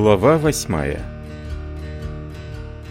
Глава восьмая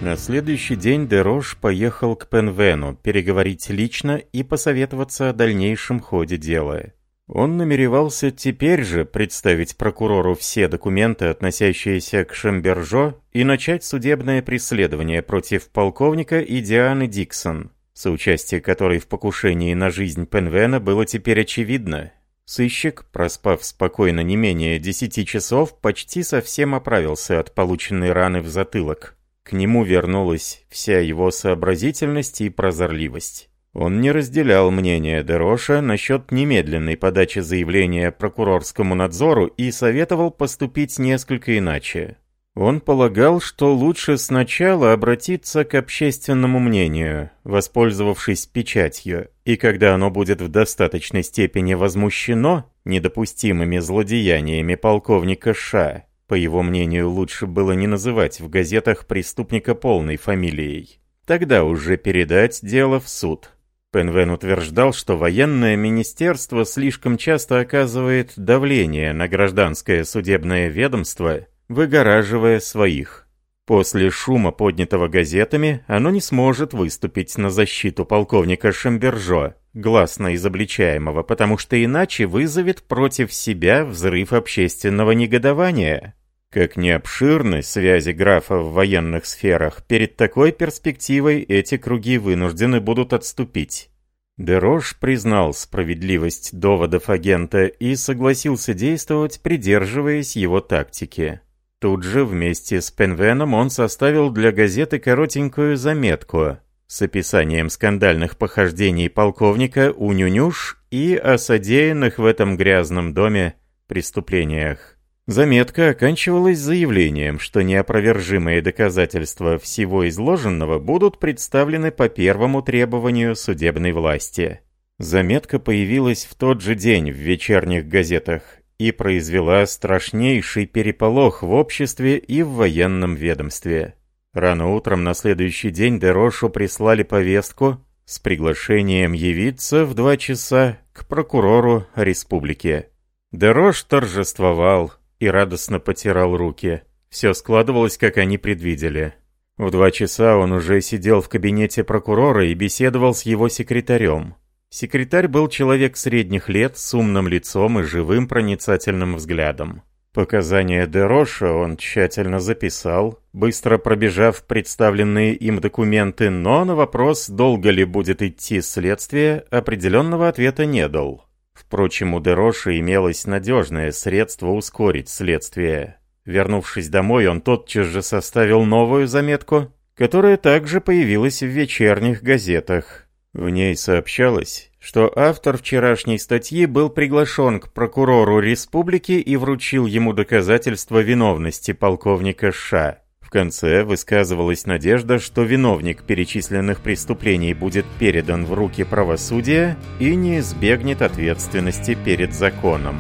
На следующий день Дерош поехал к Пенвену переговорить лично и посоветоваться о дальнейшем ходе дела. Он намеревался теперь же представить прокурору все документы, относящиеся к Шамбержо, и начать судебное преследование против полковника и Дианы Диксон, соучастие которой в покушении на жизнь Пенвена было теперь очевидно, Сыщик, проспав спокойно не менее десяти часов, почти совсем оправился от полученной раны в затылок. К нему вернулась вся его сообразительность и прозорливость. Он не разделял мнение Дероша насчет немедленной подачи заявления прокурорскому надзору и советовал поступить несколько иначе. Он полагал, что лучше сначала обратиться к общественному мнению, воспользовавшись печатью, и когда оно будет в достаточной степени возмущено недопустимыми злодеяниями полковника Ша, по его мнению, лучше было не называть в газетах преступника полной фамилией, тогда уже передать дело в суд. Пенвен утверждал, что военное министерство слишком часто оказывает давление на гражданское судебное ведомство – выгораживая своих. После шума, поднятого газетами, оно не сможет выступить на защиту полковника Шамбержо, гласно изобличаемого, потому что иначе вызовет против себя взрыв общественного негодования. Как необширны связи графа в военных сферах, перед такой перспективой эти круги вынуждены будут отступить. Дерош признал справедливость доводов агента и согласился действовать, придерживаясь его тактики. Тут же вместе с Пенвеном он составил для газеты коротенькую заметку с описанием скандальных похождений полковника у Нюнюш и о содеянных в этом грязном доме преступлениях. Заметка оканчивалась заявлением, что неопровержимые доказательства всего изложенного будут представлены по первому требованию судебной власти. Заметка появилась в тот же день в вечерних газетах и произвела страшнейший переполох в обществе и в военном ведомстве. Рано утром на следующий день Дерошу прислали повестку с приглашением явиться в два часа к прокурору республики. Дерош торжествовал и радостно потирал руки. Все складывалось, как они предвидели. В два часа он уже сидел в кабинете прокурора и беседовал с его секретарем. Секретарь был человек средних лет, с умным лицом и живым проницательным взглядом. Показания Дероша он тщательно записал, быстро пробежав представленные им документы, но на вопрос, долго ли будет идти следствие, определенного ответа не дал. Впрочем, у Дероша имелось надежное средство ускорить следствие. Вернувшись домой, он тотчас же составил новую заметку, которая также появилась в вечерних газетах. В ней сообщалось, что автор вчерашней статьи был приглашен к прокурору республики и вручил ему доказательства виновности полковника Ша. В конце высказывалась надежда, что виновник перечисленных преступлений будет передан в руки правосудия и не избегнет ответственности перед законом.